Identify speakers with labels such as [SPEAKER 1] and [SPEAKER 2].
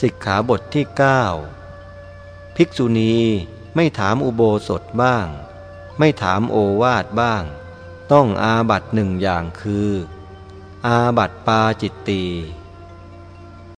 [SPEAKER 1] สิกขาบทที่ 9 ภิกษุณีไม่ถามอุโบสถบ้าง ไม่ถามโอวาทบ้าง ต้องอาบัตหนึ่งอย่างคือ อาบัตปาจิตตี